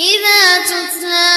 إذا تتلى